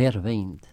Verba.